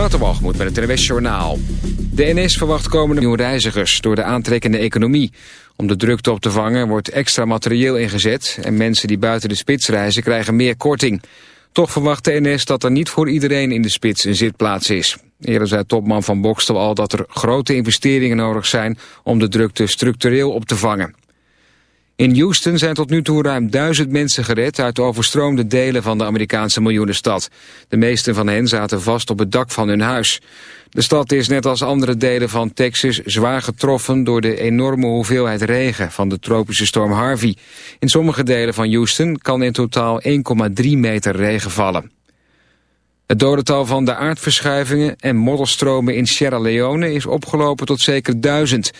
Waterwalgemoed met het NWS Journaal. De NS verwacht komende nieuwe reizigers door de aantrekkende economie. Om de drukte op te vangen wordt extra materieel ingezet... en mensen die buiten de spits reizen krijgen meer korting. Toch verwacht de NS dat er niet voor iedereen in de spits een zitplaats is. Eerder zei topman van Bokstel al dat er grote investeringen nodig zijn... om de drukte structureel op te vangen. In Houston zijn tot nu toe ruim duizend mensen gered uit de overstroomde delen van de Amerikaanse miljoenenstad. De meeste van hen zaten vast op het dak van hun huis. De stad is net als andere delen van Texas zwaar getroffen door de enorme hoeveelheid regen van de tropische storm Harvey. In sommige delen van Houston kan in totaal 1,3 meter regen vallen. Het dodental van de aardverschuivingen en modderstromen in Sierra Leone is opgelopen tot zeker duizend.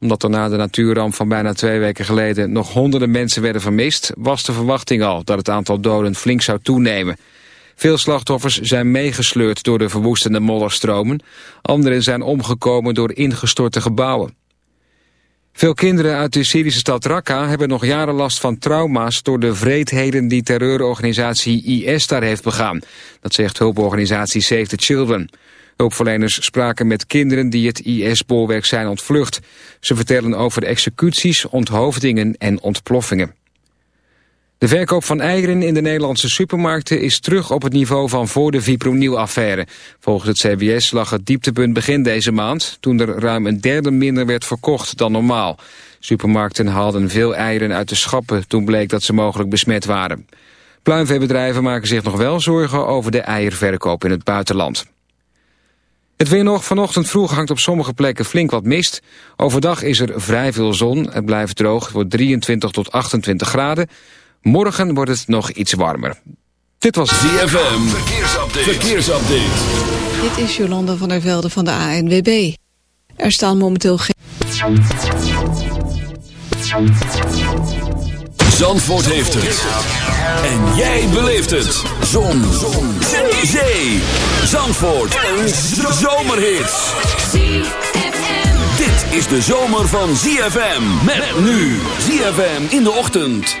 Omdat er na de natuurramp van bijna twee weken geleden nog honderden mensen werden vermist, was de verwachting al dat het aantal doden flink zou toenemen. Veel slachtoffers zijn meegesleurd door de verwoestende modderstromen. Anderen zijn omgekomen door ingestorte gebouwen. Veel kinderen uit de Syrische stad Raqqa hebben nog jaren last van trauma's door de vreedheden die terreurorganisatie IS daar heeft begaan. Dat zegt hulporganisatie Save the Children. Hulpverleners spraken met kinderen die het IS-bolwerk zijn ontvlucht. Ze vertellen over executies, onthoofdingen en ontploffingen. De verkoop van eieren in de Nederlandse supermarkten is terug op het niveau van voor de Vipronil-affaire. Volgens het CBS lag het dieptepunt begin deze maand, toen er ruim een derde minder werd verkocht dan normaal. Supermarkten haalden veel eieren uit de schappen toen bleek dat ze mogelijk besmet waren. Pluimveebedrijven maken zich nog wel zorgen over de eierverkoop in het buitenland. Het weer nog. Vanochtend vroeg hangt op sommige plekken flink wat mist. Overdag is er vrij veel zon. Het blijft droog. Het wordt 23 tot 28 graden. Morgen wordt het nog iets warmer. Dit was ZFM. Verkeersupdate. Verkeersupdate. Dit is Jolanda van der Velde van de ANWB. Er staan momenteel geen... Zandvoort heeft het. En jij beleeft het. Zon. Zon. Zee. Zandvoort. Een zomerhit. Dit is de zomer van ZFM. Met nu. ZFM in de ochtend.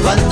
cuando